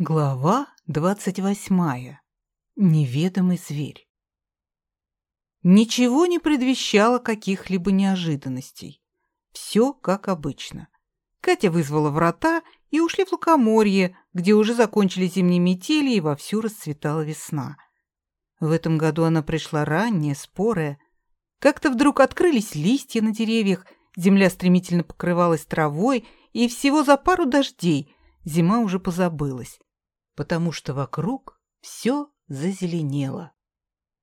Глава двадцать восьмая. Неведомый зверь. Ничего не предвещало каких-либо неожиданностей. Все как обычно. Катя вызвала врата и ушли в лукоморье, где уже закончили зимние метели и вовсю расцветала весна. В этом году она пришла ранняя, спорая. Как-то вдруг открылись листья на деревьях, земля стремительно покрывалась травой, и всего за пару дождей зима уже позабылась потому что вокруг все зазеленело.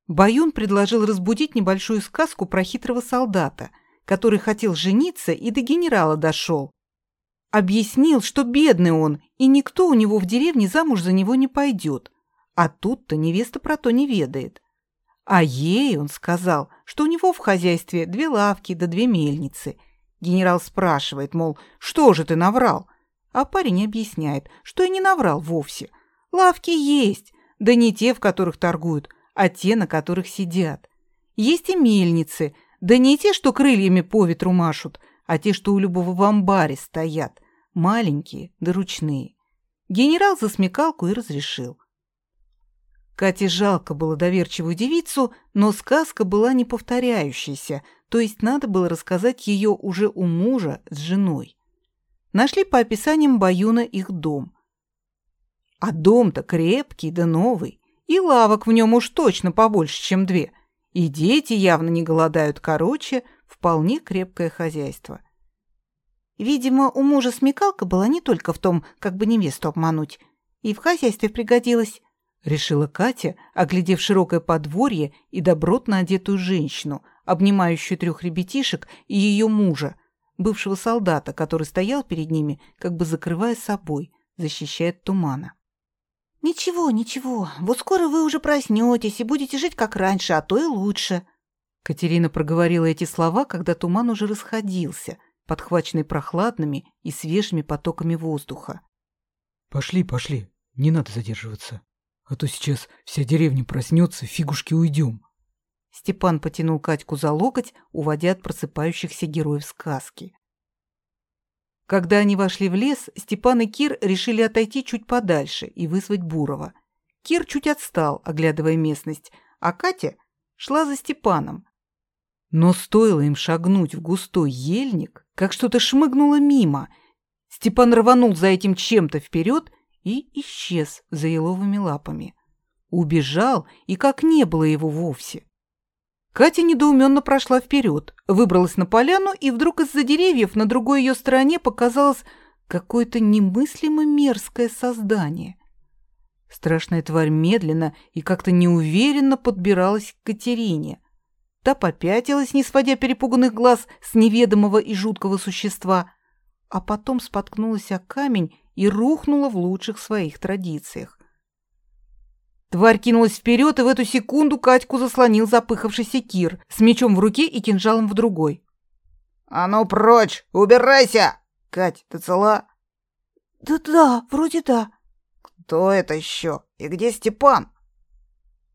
Баюн предложил разбудить небольшую сказку про хитрого солдата, который хотел жениться и до генерала дошел. Объяснил, что бедный он, и никто у него в деревне замуж за него не пойдет. А тут-то невеста про то не ведает. А ей он сказал, что у него в хозяйстве две лавки да две мельницы. Генерал спрашивает, мол, что же ты наврал? А парень объясняет, что и не наврал вовсе – Лавки есть, да не те, в которых торгуют, а те, на которых сидят. Есть и мельницы, да не те, что крыльями по ветру машут, а те, что у любого в амбаре стоят, маленькие да ручные. Генерал за смекалку и разрешил. Кате жалко было доверчивую девицу, но сказка была не повторяющейся, то есть надо было рассказать ее уже у мужа с женой. Нашли по описаниям Баюна их дом. А дом-то крепкий да новый, и лавок в нем уж точно побольше, чем две. И дети явно не голодают, короче, вполне крепкое хозяйство. Видимо, у мужа смекалка была не только в том, как бы невесту обмануть, и в хозяйстве пригодилась, решила Катя, оглядев широкое подворье и добротно одетую женщину, обнимающую трех ребятишек и ее мужа, бывшего солдата, который стоял перед ними, как бы закрывая собой, защищая от тумана. «Ничего, ничего. Вот скоро вы уже проснетесь и будете жить как раньше, а то и лучше». Катерина проговорила эти слова, когда туман уже расходился, подхваченный прохладными и свежими потоками воздуха. «Пошли, пошли. Не надо задерживаться. А то сейчас вся деревня проснется, фигушки уйдем». Степан потянул Катьку за локоть, уводя от просыпающихся героев сказки. Когда они вошли в лес, Степан и Кир решили отойти чуть подальше и вызвать Бурова. Кир чуть отстал, оглядывая местность, а Катя шла за Степаном. Но стоило им шагнуть в густой ельник, как что-то шмыгнуло мимо. Степан рванул за этим чем-то вперед и исчез за еловыми лапами. Убежал, и как не было его вовсе. Катя недоуменно прошла вперед, выбралась на поляну, и вдруг из-за деревьев на другой ее стороне показалось какое-то немыслимо мерзкое создание. Страшная тварь медленно и как-то неуверенно подбиралась к Катерине. Та попятилась, не сводя перепуганных глаз с неведомого и жуткого существа, а потом споткнулась о камень и рухнула в лучших своих традициях. Тварь кинулась вперед, и в эту секунду Катьку заслонил запыхавшийся Кир с мечом в руке и кинжалом в другой. «А ну прочь! Убирайся! Кать, ты цела?» «Да-да, вроде да». «Кто это еще? И где Степан?»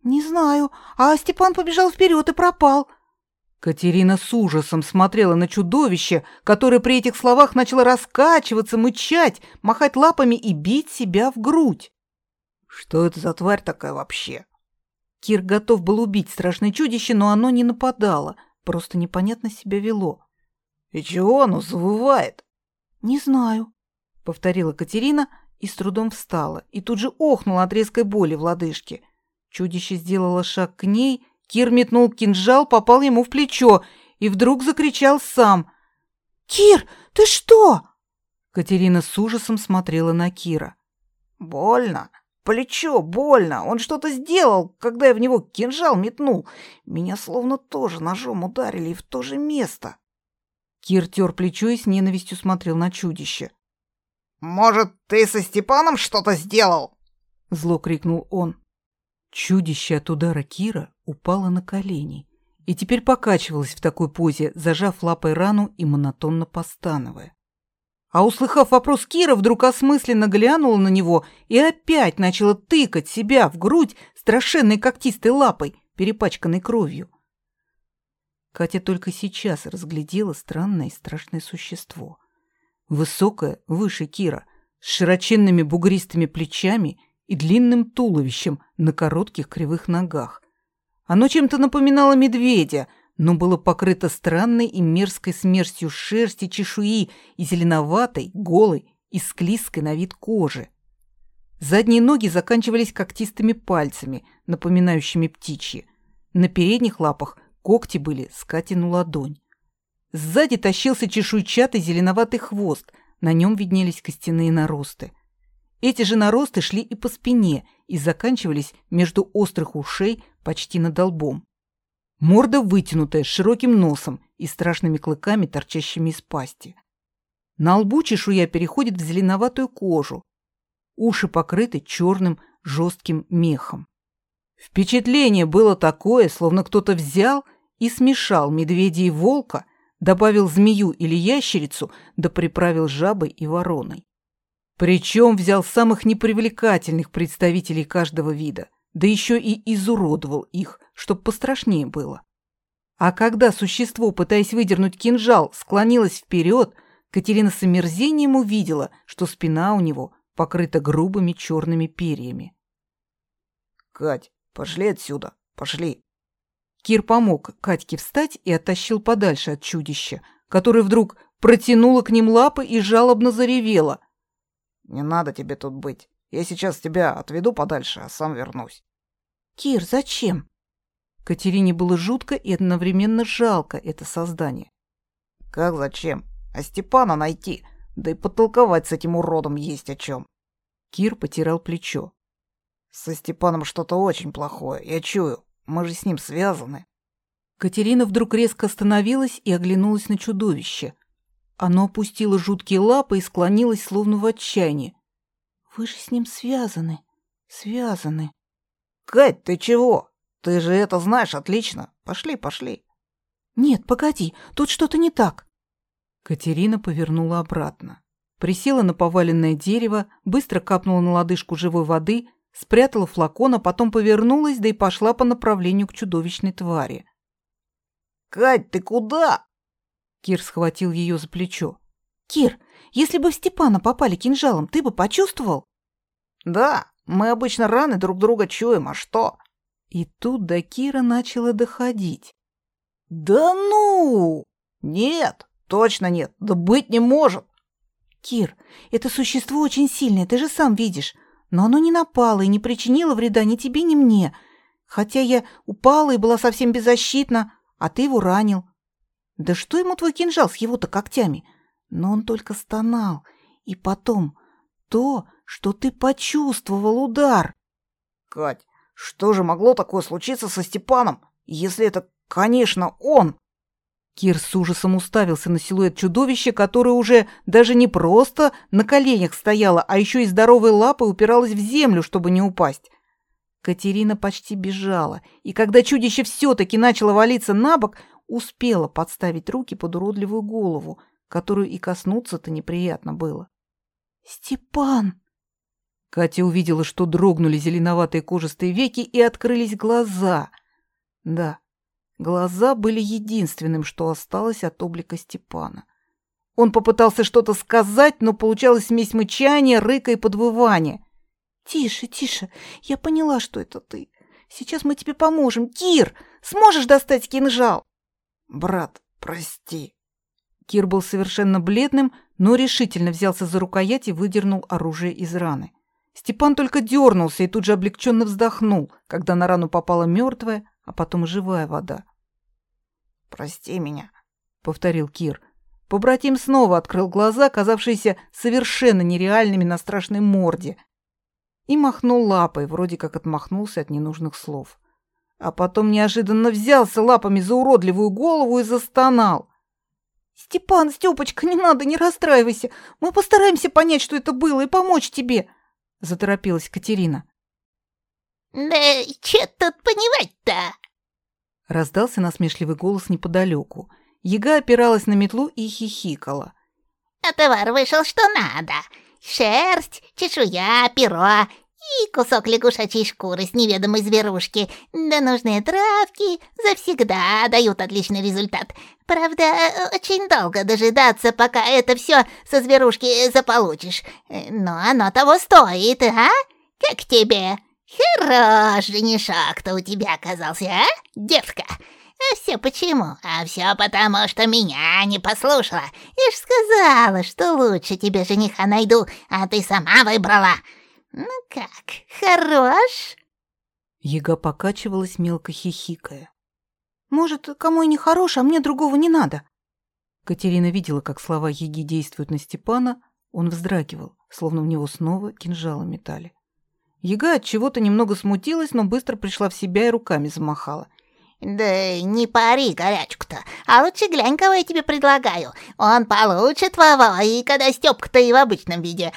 «Не знаю, а Степан побежал вперед и пропал». Катерина с ужасом смотрела на чудовище, которое при этих словах начало раскачиваться, мычать, махать лапами и бить себя в грудь. Что это за тварь такая вообще? Кир готов был убить страшное чудище, но оно не нападало, просто непонятно себя вело. И чего оно завывает? Не знаю, повторила Катерина и с трудом встала, и тут же охнула от резкой боли в лодыжке. Чудище сделало шаг к ней, Кир метнул кинжал, попал ему в плечо и вдруг закричал сам. «Кир, ты что?» Катерина с ужасом смотрела на Кира. «Больно?» Плечо больно. Он что-то сделал, когда я в него кинжал метнул. Меня словно тоже ножом ударили в то же место. Кир тер плечо и с ненавистью смотрел на чудище. «Может, ты со Степаном что-то сделал?» Зло крикнул он. Чудище от удара Кира упало на колени и теперь покачивалось в такой позе, зажав лапой рану и монотонно постановая. А услыхав вопрос Кира, вдруг осмысленно глянула на него и опять начала тыкать себя в грудь страшенной когтистой лапой, перепачканной кровью. Катя только сейчас разглядела странное и страшное существо. Высокое, выше Кира, с широченными бугристыми плечами и длинным туловищем на коротких кривых ногах. Оно чем-то напоминало медведя, но было покрыто странной и мерзкой смесью шерсти, чешуи и зеленоватой, голой и склизкой на вид кожи. Задние ноги заканчивались когтистыми пальцами, напоминающими птичьи. На передних лапах когти были с Катину ладонь. Сзади тащился чешуйчатый зеленоватый хвост, на нем виднелись костяные наросты. Эти же наросты шли и по спине и заканчивались между острых ушей почти над лбом. Морда вытянутая, с широким носом и страшными клыками, торчащими из пасти. На лбу чешуя переходит в зеленоватую кожу. Уши покрыты черным жестким мехом. Впечатление было такое, словно кто-то взял и смешал медведя и волка, добавил змею или ящерицу, да приправил жабой и вороной. Причем взял самых непривлекательных представителей каждого вида, да еще и изуродовал их, чтоб пострашнее было. А когда существо, пытаясь выдернуть кинжал, склонилось вперед, Катерина с омерзением увидела, что спина у него покрыта грубыми черными перьями. «Кать, пошли отсюда, пошли!» Кир помог Катьке встать и оттащил подальше от чудища, которое вдруг протянуло к ним лапы и жалобно заревело. «Не надо тебе тут быть. Я сейчас тебя отведу подальше, а сам вернусь». «Кир, зачем?» Катерине было жутко и одновременно жалко это создание. «Как зачем? А Степана найти, да и потолковать с этим уродом есть о чем». Кир потирал плечо. «Со Степаном что-то очень плохое, я чую. Мы же с ним связаны. Катерина вдруг резко остановилась и оглянулась на чудовище. Оно опустило жуткие лапы и склонилось, словно в отчаянии. «Вы же с ним связаны, связаны». «Кать, ты чего? Ты же это знаешь отлично. Пошли, пошли». «Нет, погоди, тут что-то не так». Катерина повернула обратно. Присела на поваленное дерево, быстро капнула на лодыжку живой воды — спрятала флакон, а потом повернулась, да и пошла по направлению к чудовищной твари. «Кать, ты куда?» Кир схватил ее за плечо. «Кир, если бы в Степана попали кинжалом, ты бы почувствовал?» «Да, мы обычно раны друг друга чуем, а что?» И тут до Кира начало доходить. «Да ну! Нет, точно нет, да быть не может!» «Кир, это существо очень сильное, ты же сам видишь. Но оно не напало и не причинило вреда ни тебе, ни мне. Хотя я упала и была совсем беззащитна, а ты его ранил. Да что ему твой кинжал с его-то когтями? Но он только стонал. И потом то, что ты почувствовал удар. Кать, что же могло такое случиться со Степаном, если это, конечно, он? Кир с ужасом уставился на силуэт чудовища, которое уже даже не просто на коленях стояло, а еще и здоровой лапой упиралось в землю, чтобы не упасть. Катерина почти бежала, и когда чудище все-таки начало валиться на бок, успела подставить руки под уродливую голову, которую и коснуться-то неприятно было. «Степан!» Катя увидела, что дрогнули зеленоватые кожистые веки и открылись глаза. Да, Глаза были единственным, что осталось от облика Степана. Он попытался что-то сказать, но получалась смесь мычания, рыка и подвывания. «Тише, тише, я поняла, что это ты. Сейчас мы тебе поможем. Кир, сможешь достать кинжал?» «Брат, прости». Кир был совершенно бледным, но решительно взялся за рукоять и выдернул оружие из раны. Степан только дернулся и тут же облегченно вздохнул, когда на рану попала мертвая, а потом живая вода. «Прости меня», — повторил Кир. Побратим снова открыл глаза, казавшиеся совершенно нереальными на страшной морде, и махнул лапой, вроде как отмахнулся от ненужных слов. А потом неожиданно взялся лапами за уродливую голову и застонал. «Степан, Степочка, не надо, не расстраивайся. Мы постараемся понять, что это было, и помочь тебе», — заторопилась Катерина. «Да что тут понимать-то?» Раздался насмешливый голос неподалеку. Яга опиралась на метлу и хихикала. «А товар вышел что надо. Шерсть, чешуя, перо и кусок лягушачьей шкуры с неведомой зверушки, да нужные травки завсегда дают отличный результат. Правда, очень долго дожидаться, пока это все со зверушки заполучишь. Но оно того стоит, а? Как тебе? Хорош женишок-то у тебя оказался, а, девка? А все почему? А все потому, что меня не послушала. Я ж сказала, что лучше тебе жениха найду, а ты сама выбрала. Ну как, хорош? Яга покачивалась, мелко хихикая. «Может, кому и не хорош, а мне другого не надо?» Катерина видела, как слова Яги действуют на Степана. Он вздрагивал, словно в него снова кинжалы метали. Яга от чего-то немного смутилась, но быстро пришла в себя и руками замахала. Да не пари горячку-то, а лучше глянь, кого я тебе предлагаю. Он получше твоего, и когда Стёпка-то и в обычном виде.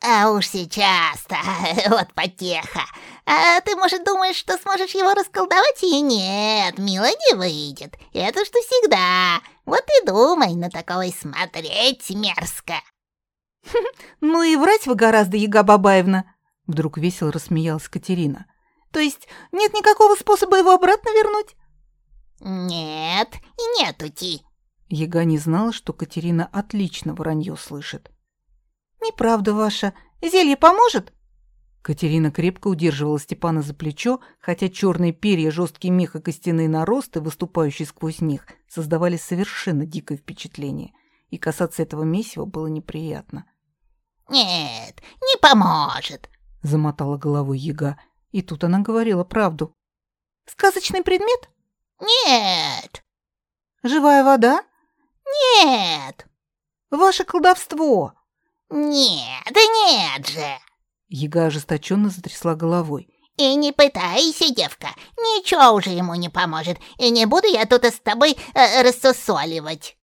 А уж сейчас-то, вот потеха. А ты, может, думаешь, что сможешь его расколдовать? И нет, мило не выйдет. Это что всегда. Вот и думай, на такого и смотреть мерзко. Ну и врать вы гораздо, Яга Бабаевна. Вдруг весело рассмеялась Катерина. То есть нет никакого способа его обратно вернуть? Нет, и нету ти. Яга не знала, что Катерина отлично вранье слышит. «Неправда ваша. Зелье поможет?» Катерина крепко удерживала Степана за плечо, хотя черные перья, жесткий мех и костяные наросты, выступающие сквозь них, создавали совершенно дикое впечатление, и касаться этого месива было неприятно. «Нет, не поможет», — замотала головой яга, и тут она говорила правду. «Сказочный предмет?» «Нет». «Живая вода?» «Нет». «Ваше колдовство?» «Нет, нет же!» Яга ожесточенно затрясла головой. «И не пытайся, девка, ничего уже ему не поможет, и не буду я тут с тобой э, рассусоливать.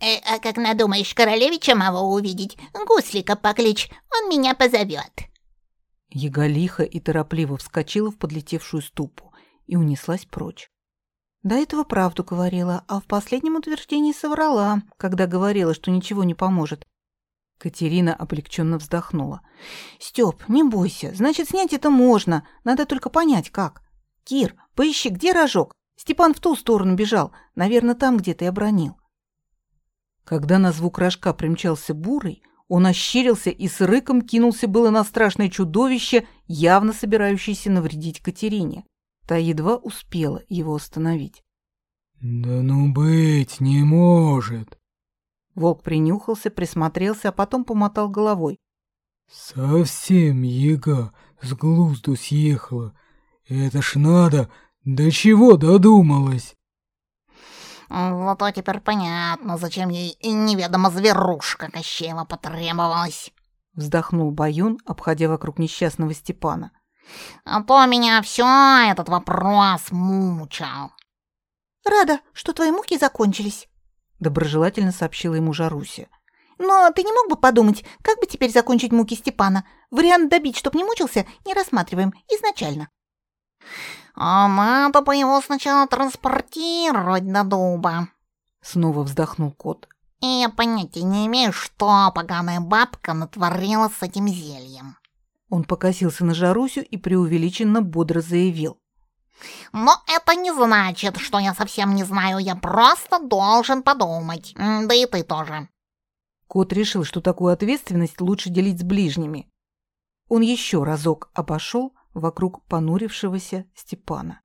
Э, а как надумаешь королевича моего увидеть, гуслика покличь, он меня позовет». Яга лихо и торопливо вскочила в подлетевшую ступу и унеслась прочь. До этого правду говорила, а в последнем утверждении соврала, когда говорила, что ничего не поможет. Катерина облегченно вздохнула. «Стёп, не бойся, значит, снять это можно, надо только понять, как. Кир, поищи, где рожок? Степан в ту сторону бежал, наверное, там где-то и обронил». Когда на звук рожка примчался бурый, он ощерился и с рыком кинулся было на страшное чудовище, явно собирающееся навредить Катерине. Та едва успела его остановить. «Да ну быть не может!» Волк принюхался, присмотрелся, а потом помотал головой. «Совсем яга с глузду съехала. Это ж надо, до чего додумалась?» «Зато теперь понятно, зачем ей неведомо зверушка Кощеева потребовалась», — вздохнул Баюн, обходя вокруг несчастного Степана. «А то меня все этот вопрос мучал». «Рада, что твои муки закончились», доброжелательно сообщила ему Жаруся. Но ты не мог бы подумать, как бы теперь закончить муки Степана? Вариант добить, чтоб не мучился, не рассматриваем изначально. А надо бы его сначала транспортировать до дуба. Снова вздохнул кот. И я понятия не имею, что поганая бабка натворила с этим зельем. Он покосился на Жарусю и преувеличенно бодро заявил. Но это не значит, что я совсем не знаю, я просто должен подумать. Да и ты тоже. Кот решил, что такую ответственность лучше делить с ближними. Он еще разок обошел вокруг понурившегося Степана.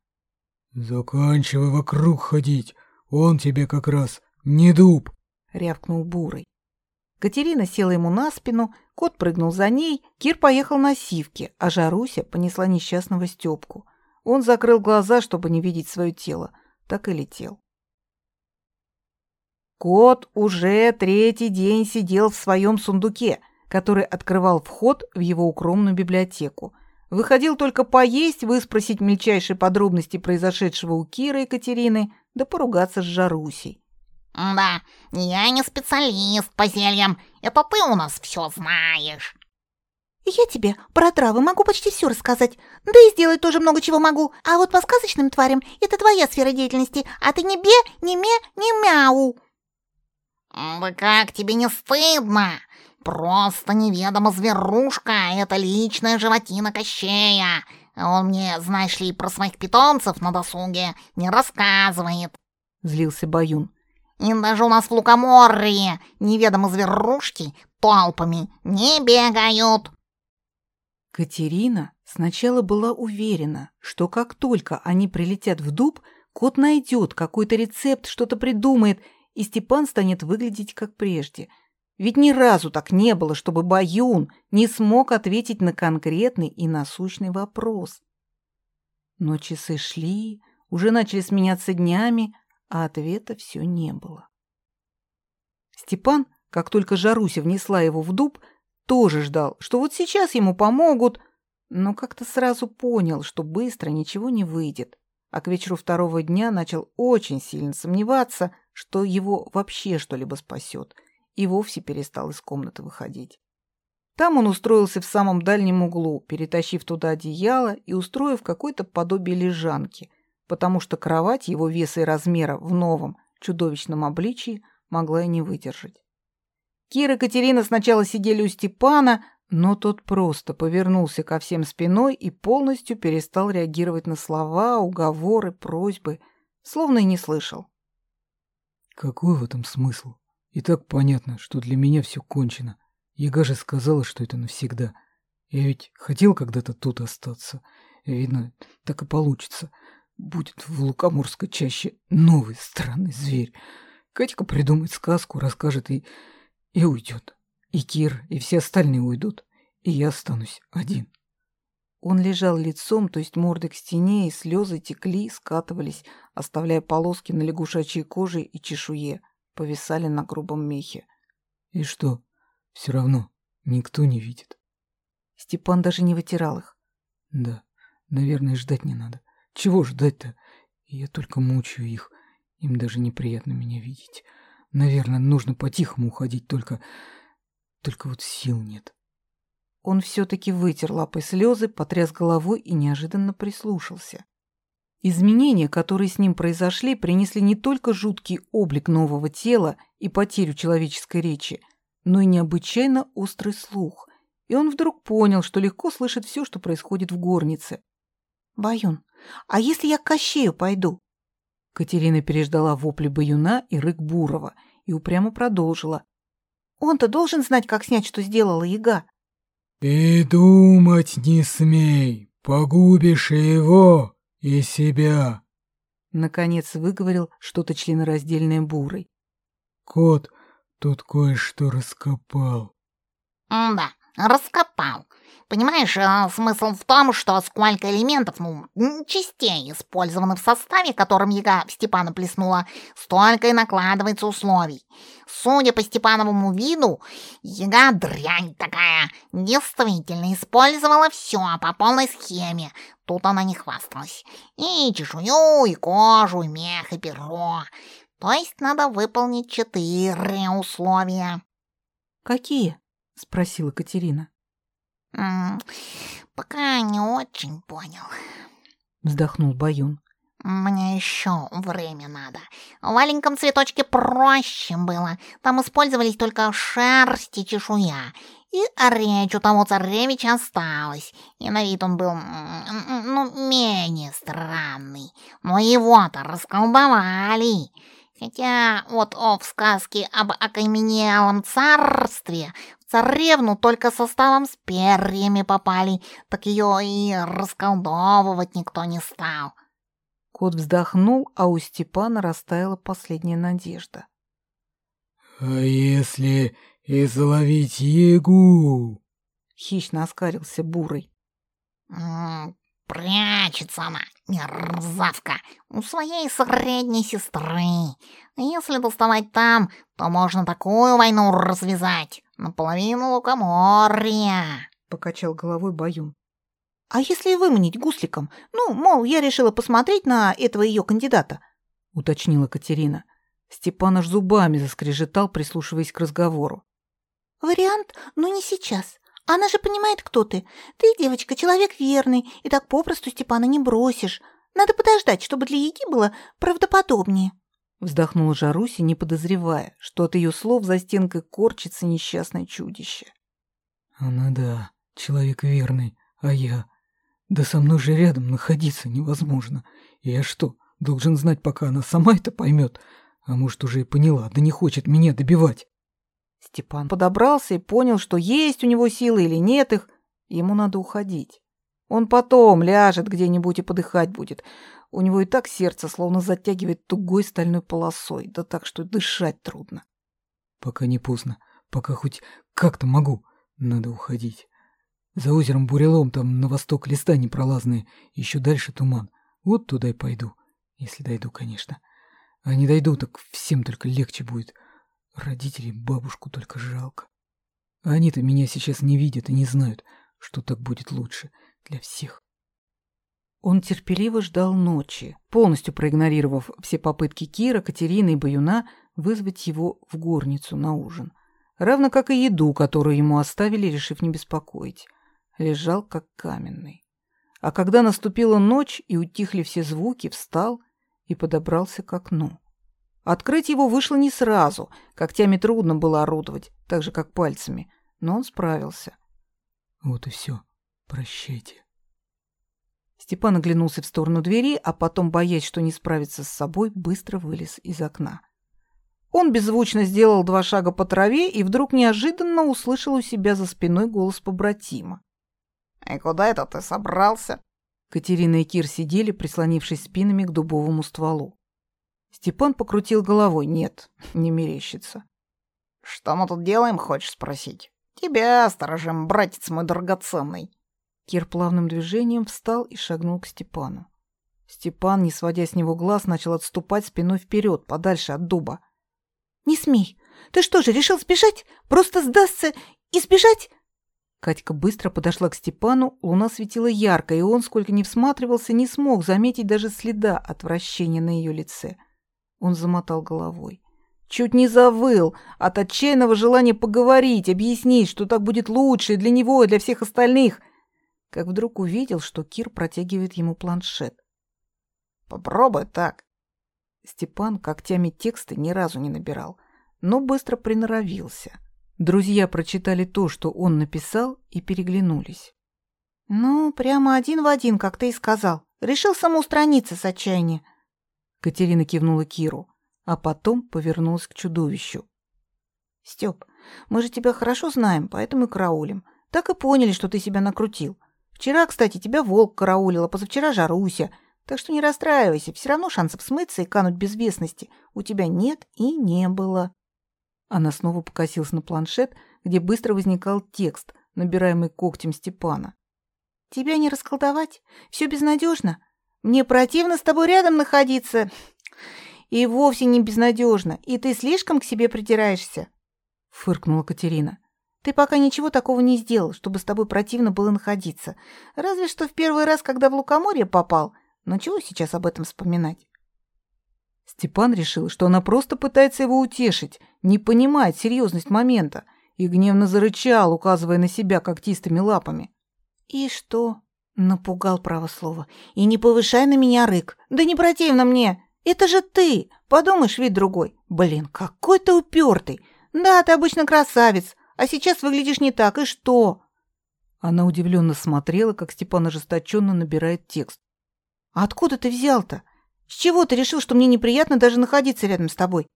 «Заканчивай вокруг ходить, он тебе как раз не дуб», — рявкнул Бурый. Катерина села ему на спину, кот прыгнул за ней, Кир поехал на сивке, а Жаруся понесла несчастного Степку — он закрыл глаза, чтобы не видеть свое тело. Так и летел. Кот уже третий день сидел в своем сундуке, который открывал вход в его укромную библиотеку. Выходил только поесть, выспросить мельчайшие подробности произошедшего у Киры и Катерины, да поругаться с Жарусей. «Да, я не специалист по зельям, это ты у нас все знаешь». Я тебе про травы могу почти все рассказать, да и сделать тоже много чего могу. А вот по сказочным тварям это твоя сфера деятельности, а ты не бе, не ме, не мяу. Как тебе не стыдно? просто неведомо зверушка, это личная животина Кощея. Он мне, знаешь ли, про своих питомцев на досуге не рассказывает. Злился Баюн. И даже у нас в Лукоморье неведомо зверушки толпами не бегают. Катерина сначала была уверена, что как только они прилетят в дуб, кот найдет какой-то рецепт, что-то придумает, и Степан станет выглядеть как прежде. Ведь ни разу так не было, чтобы Баюн не смог ответить на конкретный и насущный вопрос. Но часы шли, уже начали сменяться днями, а ответа все не было. Степан, как только Жаруся внесла его в дуб, тоже ждал, что вот сейчас ему помогут, но как-то сразу понял, что быстро ничего не выйдет, а к вечеру второго дня начал очень сильно сомневаться, что его вообще что-либо спасет, и вовсе перестал из комнаты выходить. Там он устроился в самом дальнем углу, перетащив туда одеяло и устроив какое-то подобие лежанки, потому что кровать его веса и размера в новом чудовищном обличии могла и не выдержать. Кира и Катерина сначала сидели у Степана, но тот просто повернулся ко всем спиной и полностью перестал реагировать на слова, уговоры, просьбы, словно и не слышал. Какой в этом смысл? И так понятно, что для меня все кончено. Яга же сказала, что это навсегда. Я ведь хотел когда-то тут остаться. Видно, так и получится. Будет в Лукоморской чаще новый странный зверь. Катька придумает сказку, расскажет и и уйдет. И Кир, и все остальные уйдут, и я останусь один. Он лежал лицом, то есть мордой к стене, и слезы текли, скатывались, оставляя полоски на лягушачьей коже и чешуе, повисали на грубом мехе. И что, все равно никто не видит. Степан даже не вытирал их. Да, наверное, ждать не надо. Чего ждать-то? Я только мучаю их. Им даже неприятно меня видеть. Наверное, нужно по-тихому уходить, только... Только вот сил нет. Он все-таки вытер лапой слезы, потряс головой и неожиданно прислушался. Изменения, которые с ним произошли, принесли не только жуткий облик нового тела и потерю человеческой речи, но и необычайно острый слух. И он вдруг понял, что легко слышит все, что происходит в горнице. «Баюн, а если я к Кощею пойду?» Катерина переждала вопли Баюна и рык Бурова и упрямо продолжила. «Он-то должен знать, как снять, что сделала яга». «И думать не смей, погубишь и его, и себя», — наконец выговорил что-то членораздельное Бурой. «Кот тут кое-что раскопал». «Да, раскопал. Понимаешь, э, смысл в том, что сколько элементов, ну, частей использованы в составе, которым яга Степана плеснула, столько и накладывается условий. Судя по Степановому виду, яга дрянь такая, действительно использовала все по полной схеме. Тут она не хвасталась. И чешую, и кожу, и мех, и перо. То есть надо выполнить четыре условия. «Какие?» — спросила Катерина. «Пока не очень понял», — вздохнул Баюн. «Мне еще время надо. В маленьком цветочке проще было. Там использовались только шерсть и чешуя. И речь у того царевича осталась. И на вид он был, ну, менее странный. Но его-то расколдовали. Хотя вот о, в сказке об окаменелом царстве царевну только составом с перьями попали, так ее и расколдовывать никто не стал. Кот вздохнул, а у Степана растаяла последняя надежда. «А если изловить ягу?» — хищно оскарился Бурый. «Прячется она, мерзавка, у своей средней сестры. Если доставать там, то можно такую войну развязать, наполовину лукоморья», — покачал головой Баюн. «А если выманить гусликом? Ну, мол, я решила посмотреть на этого ее кандидата», — уточнила Катерина. Степан аж зубами заскрежетал, прислушиваясь к разговору. «Вариант, но не сейчас. Она же понимает, кто ты. Ты, девочка, человек верный, и так попросту Степана не бросишь. Надо подождать, чтобы для Яги было правдоподобнее», — Вздохнула Жаруси, не подозревая, что от ее слов за стенкой корчится несчастное чудище. Она да, человек верный, а я... Да со мной же рядом находиться невозможно. Я что, должен знать, пока она сама это поймет? А может, уже и поняла, да не хочет меня добивать. Степан подобрался и понял, что есть у него силы или нет их, ему надо уходить. Он потом ляжет где-нибудь и подыхать будет. У него и так сердце словно затягивает тугой стальной полосой, да так, что дышать трудно. Пока не поздно, пока хоть как-то могу, надо уходить. За озером Бурелом там на восток листа непролазные, еще дальше туман. Вот туда и пойду, если дойду, конечно. А не дойду, так всем только легче будет. Родителей, бабушку только жалко. Они-то меня сейчас не видят и не знают, что так будет лучше для всех. Он терпеливо ждал ночи, полностью проигнорировав все попытки Кира, Катерины и Баюна вызвать его в горницу на ужин, равно как и еду, которую ему оставили, решив не беспокоить. Лежал как каменный. А когда наступила ночь и утихли все звуки, встал и подобрался к окну. Открыть его вышло не сразу, когтями трудно было орудовать, так же, как пальцами, но он справился. Вот и все. Прощайте. Степан оглянулся в сторону двери, а потом, боясь, что не справится с собой, быстро вылез из окна. Он беззвучно сделал два шага по траве и вдруг неожиданно услышал у себя за спиной голос побратима. «И куда это ты собрался?» Катерина и Кир сидели, прислонившись спинами к дубовому стволу. Степан покрутил головой. Нет, не мерещится. «Что мы тут делаем, хочешь спросить?» «Тебя сторожим, братец мой драгоценный». Кир плавным движением встал и шагнул к Степану. Степан, не сводя с него глаз, начал отступать спиной вперед, подальше от дуба. «Не смей! Ты что же, решил сбежать? Просто сдастся и сбежать?» Катька быстро подошла к Степану, луна светила ярко, и он, сколько ни всматривался, не смог заметить даже следа отвращения на ее лице. Он замотал головой. Чуть не завыл от отчаянного желания поговорить, объяснить, что так будет лучше для него и для всех остальных — как вдруг увидел, что Кир протягивает ему планшет. «Попробуй так». Степан когтями тексты ни разу не набирал, но быстро приноровился. Друзья прочитали то, что он написал, и переглянулись. «Ну, прямо один в один, как ты и сказал. Решил самоустраниться с отчаяния». Катерина кивнула Киру, а потом повернулась к чудовищу. «Степ, мы же тебя хорошо знаем, поэтому и караулим. Так и поняли, что ты себя накрутил. Вчера, кстати, тебя волк караулил, а позавчера Жаруся. Так что не расстраивайся, все равно шансов смыться и кануть без вестности у тебя нет и не было». Она снова покосилась на планшет, где быстро возникал текст, набираемый когтем Степана. «Тебя не расколдовать? Все безнадежно. Мне противно с тобой рядом находиться. И вовсе не безнадежно, и ты слишком к себе придираешься», — фыркнула Катерина. Ты пока ничего такого не сделал, чтобы с тобой противно было находиться. Разве что в первый раз, когда в Лукоморье попал. Но чего сейчас об этом вспоминать? Степан решил, что она просто пытается его утешить, не понимает серьезность момента, и гневно зарычал, указывая на себя когтистыми лапами. «И что?» — напугал право слово. «И не повышай на меня рык. Да не противно мне. Это же ты. Подумаешь, вид другой. Блин, какой ты упертый. Да, ты обычно красавец, а сейчас выглядишь не так, и что?» Она удивленно смотрела, как Степан ожесточенно набирает текст. «А откуда ты взял-то? С чего ты решил, что мне неприятно даже находиться рядом с тобой?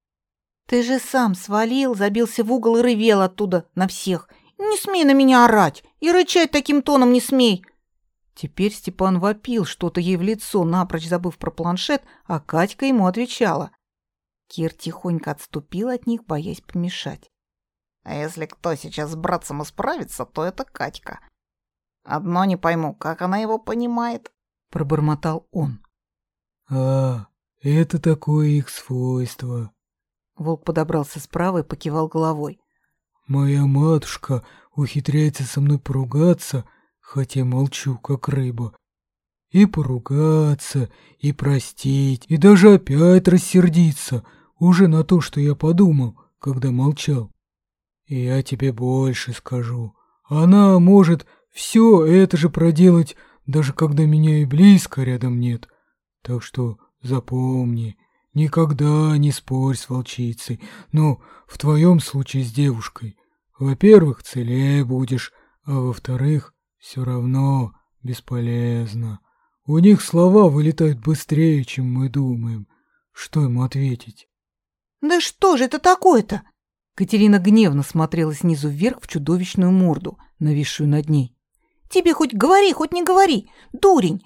Ты же сам свалил, забился в угол и ревел оттуда на всех. Не смей на меня орать и рычать таким тоном не смей!» Теперь Степан вопил что-то ей в лицо, напрочь забыв про планшет, а Катька ему отвечала. Кир тихонько отступил от них, боясь помешать. А если кто сейчас с братцем исправится, то это Катька. Одно не пойму, как она его понимает, пробормотал он. А, это такое их свойство. Волк подобрался справа и покивал головой. Моя матушка ухитряется со мной поругаться, хотя молчу, как рыба. И поругаться, и простить, и даже опять рассердиться уже на то, что я подумал, когда молчал. Я тебе больше скажу. Она может все это же проделать, даже когда меня и близко рядом нет. Так что запомни, никогда не спорь с волчицей. Но в твоем случае с девушкой. Во-первых, целее будешь, а во-вторых, все равно бесполезно. У них слова вылетают быстрее, чем мы думаем. Что ему ответить? «Да что же это такое-то?» Катерина гневно смотрела снизу вверх в чудовищную морду, нависшую над ней. «Тебе хоть говори, хоть не говори, дурень!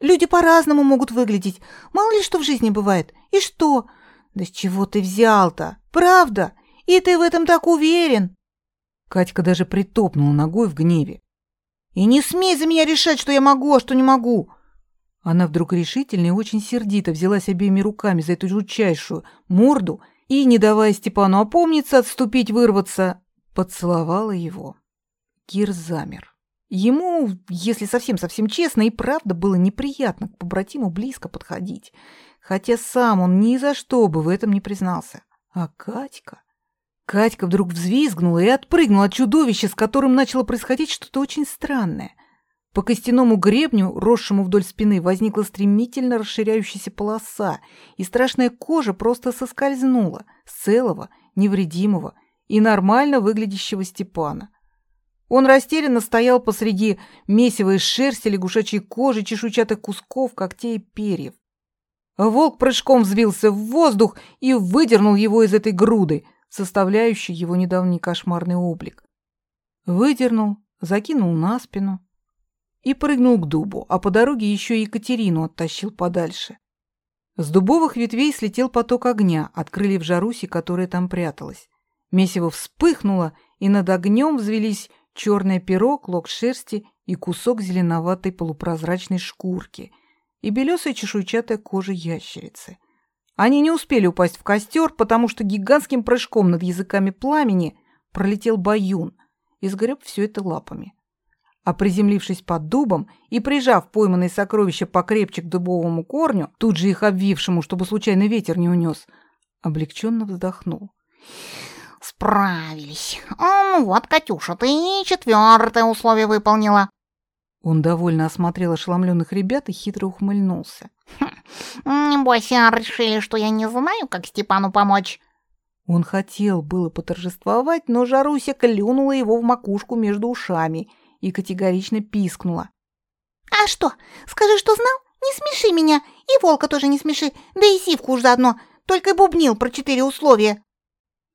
Люди по-разному могут выглядеть, мало ли что в жизни бывает. И что? Да с чего ты взял-то? Правда? И ты в этом так уверен?» Катька даже притопнула ногой в гневе. «И не смей за меня решать, что я могу, а что не могу!» Она вдруг решительно и очень сердито взялась обеими руками за эту жутчайшую морду и, не давая Степану опомниться, отступить, вырваться, поцеловала его. Кир замер. Ему, если совсем-совсем честно, и правда было неприятно к побратиму близко подходить, хотя сам он ни за что бы в этом не признался. А Катька... Катька вдруг взвизгнула и отпрыгнула от чудовища, с которым начало происходить что-то очень странное. По костяному гребню, росшему вдоль спины, возникла стремительно расширяющаяся полоса, и страшная кожа просто соскользнула с целого, невредимого и нормально выглядящего Степана. Он растерянно стоял посреди месива из шерсти, лягушачьей кожи, чешуйчатых кусков, когтей и перьев. Волк прыжком взвился в воздух и выдернул его из этой груды, составляющей его недавний кошмарный облик. Выдернул, закинул на спину и прыгнул к дубу, а по дороге еще и Екатерину оттащил подальше. С дубовых ветвей слетел поток огня от крыльев Жаруси, которая там пряталась. Месиво вспыхнуло, и над огнем взвелись черное перо, клок шерсти и кусок зеленоватой полупрозрачной шкурки и белесая чешуйчатая кожа ящерицы. Они не успели упасть в костер, потому что гигантским прыжком над языками пламени пролетел баюн и сгреб все это лапами. А приземлившись под дубом и прижав пойманные сокровища покрепче к дубовому корню, тут же их обвившему, чтобы случайный ветер не унес, облегченно вздохнул. «Справились. Ну вот, Катюша, ты четвертое условие выполнила». Он довольно осмотрел ошеломленных ребят и хитро ухмыльнулся. Хм, «Небось, решили, что я не знаю, как Степану помочь». Он хотел было поторжествовать, но Жаруся клюнула его в макушку между ушами и категорично пискнула. «А что, скажи, что знал? Не смеши меня, и волка тоже не смеши, да и сивку уж заодно, только и бубнил про четыре условия».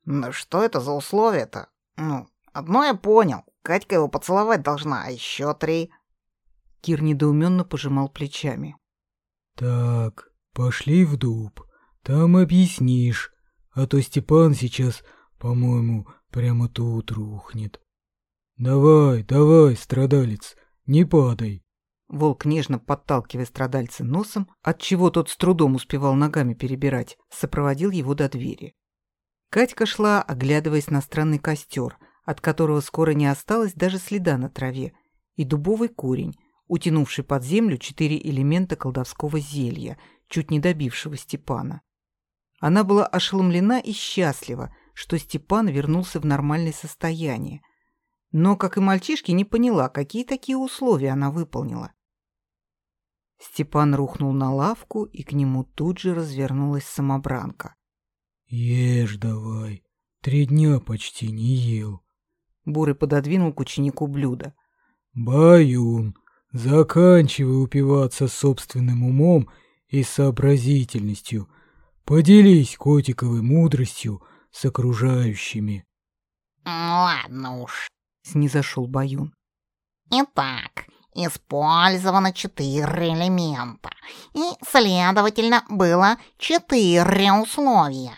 «Ну что это за условия-то? Ну, одно я понял, Катька его поцеловать должна, а еще три...» Кир недоуменно пожимал плечами. «Так, пошли в дуб, там объяснишь, а то Степан сейчас, по-моему, прямо тут рухнет. Давай, давай, страдалец, не падай». Волк, нежно подталкивая страдальца носом, отчего тот с трудом успевал ногами перебирать, сопроводил его до двери. Катька шла, оглядываясь на странный костер, от которого скоро не осталось даже следа на траве, и дубовый корень, утянувший под землю четыре элемента колдовского зелья, чуть не добившего Степана. Она была ошеломлена и счастлива, что Степан вернулся в нормальное состояние, но, как и мальчишки, не поняла, какие такие условия она выполнила. Степан рухнул на лавку, и к нему тут же развернулась самобранка. «Ешь давай, три дня почти не ел». Бурый пододвинул к ученику блюдо. «Баюн, заканчивай упиваться собственным умом и сообразительностью. Поделись котиковой мудростью с окружающими». «Ладно уж», — снизошел Баюн. «Итак, использовано четыре элемента, и, следовательно, было четыре условия».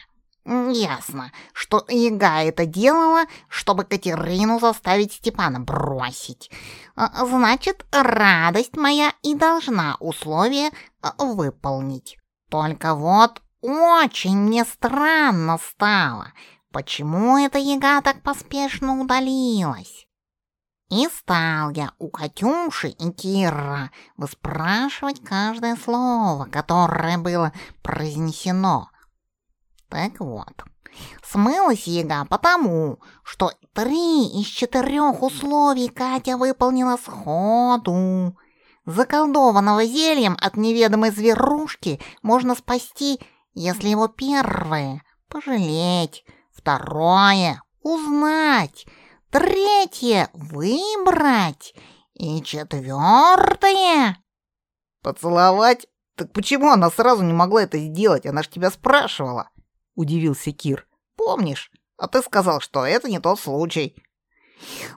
Ясно, что Яга это делала, чтобы Катерину заставить Степана бросить. А, значит, радость моя и должна условия а, выполнить. Только вот очень мне странно стало, почему эта Яга так поспешно удалилась. И стал я у Катюши и Кира выспрашивать каждое слово, которое было произнесено — так вот, смылась яга потому, что три из четырех условий Катя выполнила сходу. Заколдованного зельем от неведомой зверушки можно спасти если его первое — пожалеть, второе — узнать, третье — выбрать и четвертое — Поцеловать? Так почему она сразу не могла это сделать? Она ж тебя спрашивала. Удивился Кир. Помнишь? А ты сказал, что это не тот случай.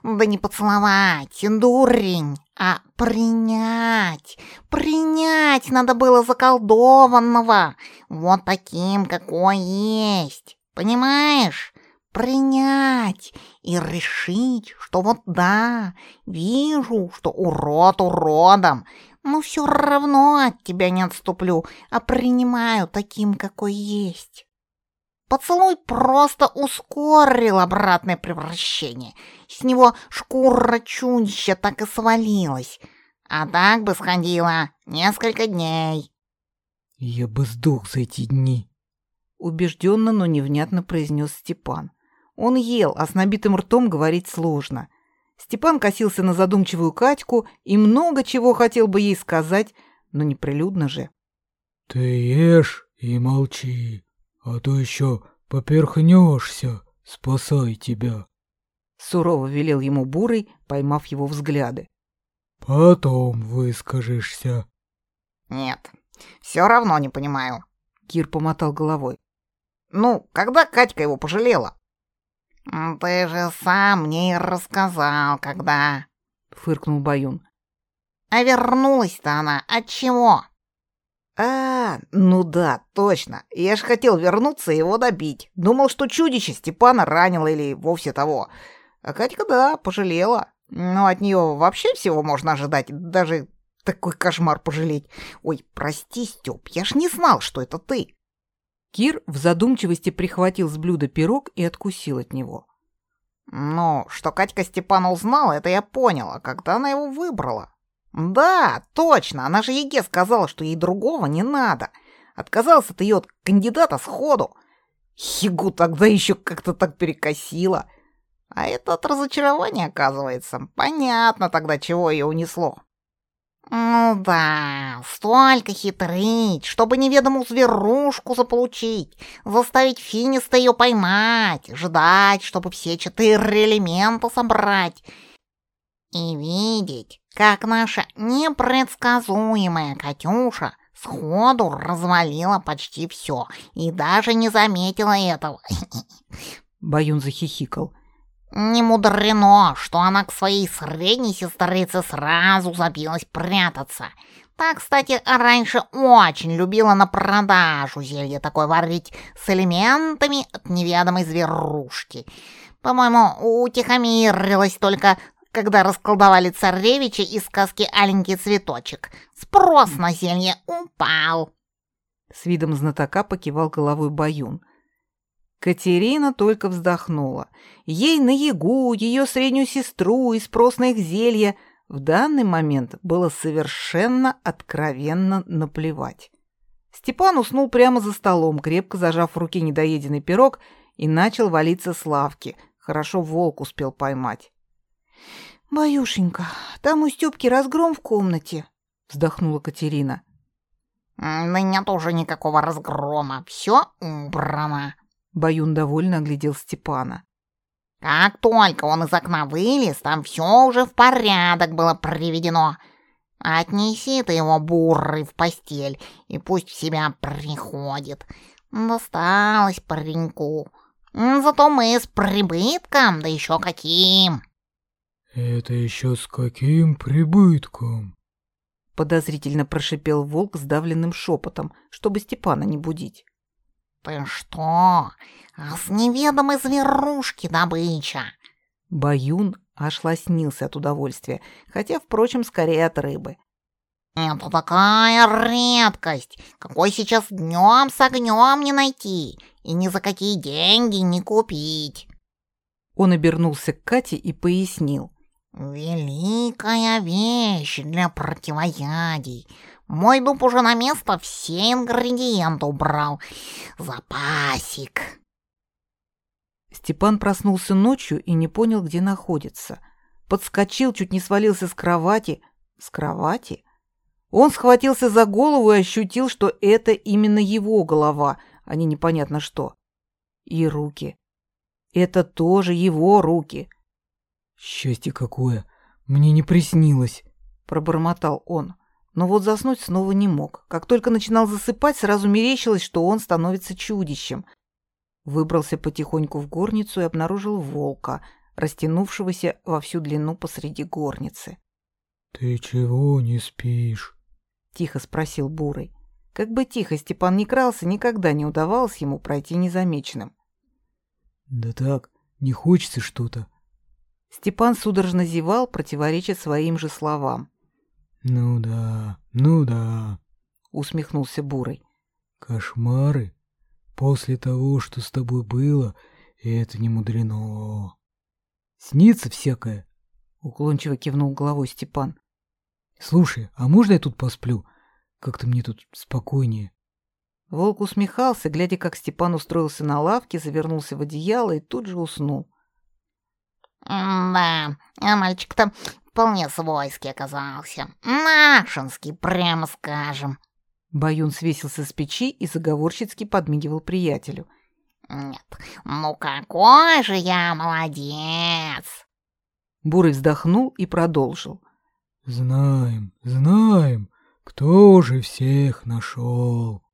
Да не поцеловать, дурень, а принять. Принять надо было заколдованного. Вот таким, какой есть. Понимаешь? Принять и решить, что вот да, вижу, что урод уродом, но все равно от тебя не отступлю, а принимаю таким, какой есть. Поцелуй просто ускорил обратное превращение. С него шкура чудища так и свалилась. А так бы сходила несколько дней. Я бы сдох за эти дни. Убежденно, но невнятно произнес Степан. Он ел, а с набитым ртом говорить сложно. Степан косился на задумчивую Катьку и много чего хотел бы ей сказать, но неприлюдно же. Ты ешь и молчи, а то еще поперхнешься, спасай тебя. Сурово велел ему Бурый, поймав его взгляды. Потом выскажешься. Нет, все равно не понимаю. Кир помотал головой. Ну, когда Катька его пожалела? «Ты же сам мне рассказал, когда...» — фыркнул Баюн. «А вернулась-то она от чего?» «А, ну да, точно. Я ж хотел вернуться и его добить. Думал, что чудище Степана ранило или вовсе того. А Катька, да, пожалела. Но от нее вообще всего можно ожидать, даже такой кошмар пожалеть. Ой, прости, Степ, я ж не знал, что это ты». Кир в задумчивости прихватил с блюда пирог и откусил от него. «Ну, что Катька Степана узнала, это я поняла, когда она его выбрала. Да, точно, она же Еге сказала, что ей другого не надо. Отказался ты ее от кандидата сходу. Егу тогда еще как-то так перекосила. А это от разочарования, оказывается. Понятно тогда, чего ее унесло. Ну да, столько хитрить, чтобы неведомую зверушку заполучить, заставить Финиста ее поймать, ждать, чтобы все четыре элемента собрать. И видеть, как наша непредсказуемая Катюша сходу развалила почти все и даже не заметила этого. Баюн захихикал. Не мудрено, что она к своей средней сестрице сразу забилась прятаться. Так, кстати, раньше очень любила на продажу зелье такое варить с элементами от неведомой зверушки. По-моему, утихомирилась только, когда расколдовали царевича из сказки «Аленький цветочек». Спрос на зелье упал. С видом знатока покивал головой Баюн. Катерина только вздохнула. Ей на Ягу, ее среднюю сестру и спрос на их зелье в данный момент было совершенно откровенно наплевать. Степан уснул прямо за столом, крепко зажав в руке недоеденный пирог, и начал валиться с лавки. Хорошо волк успел поймать. «Баюшенька, там у Стёпки разгром в комнате», — вздохнула Катерина. «У меня тоже никакого разгрома, все убрано», Баюн довольно оглядел Степана. Как только он из окна вылез, там все уже в порядок было приведено. Отнеси ты его бурый в постель, и пусть в себя приходит. Досталось пареньку. Зато мы с прибытком, да еще каким. Это еще с каким прибытком? Подозрительно прошипел волк сдавленным шепотом, чтобы Степана не будить. «Ты что? А с неведомой зверушки добыча!» Баюн аж лоснился от удовольствия, хотя, впрочем, скорее от рыбы. «Это такая редкость, какой сейчас днем с огнем не найти и ни за какие деньги не купить!» Он обернулся к Кате и пояснил. «Великая вещь для противоядий. Мой дуб уже на место все ингредиенты убрал. Запасик. Степан проснулся ночью и не понял, где находится. Подскочил, чуть не свалился с кровати. С кровати? Он схватился за голову и ощутил, что это именно его голова, а не непонятно что. И руки. Это тоже его руки. Счастье какое! Мне не приснилось, пробормотал он. Но вот заснуть снова не мог. Как только начинал засыпать, сразу мерещилось, что он становится чудищем. Выбрался потихоньку в горницу и обнаружил волка, растянувшегося во всю длину посреди горницы. «Ты чего не спишь?» — тихо спросил Бурый. Как бы тихо Степан не крался, никогда не удавалось ему пройти незамеченным. «Да так, не хочется что-то». Степан судорожно зевал, противореча своим же словам. «Ну да, ну да», — усмехнулся Бурый. «Кошмары? После того, что с тобой было, это не мудрено». «Снится всякое», — уклончиво кивнул головой Степан. «Слушай, а можно я тут посплю? Как-то мне тут спокойнее». Волк усмехался, глядя, как Степан устроился на лавке, завернулся в одеяло и тут же уснул. «Да, а мальчик-то вполне свойский оказался. Нашинский, прямо скажем». Баюн свесился с печи и заговорщицки подмигивал приятелю. «Нет, ну какой же я молодец!» Бурый вздохнул и продолжил. «Знаем, знаем, кто же всех нашел.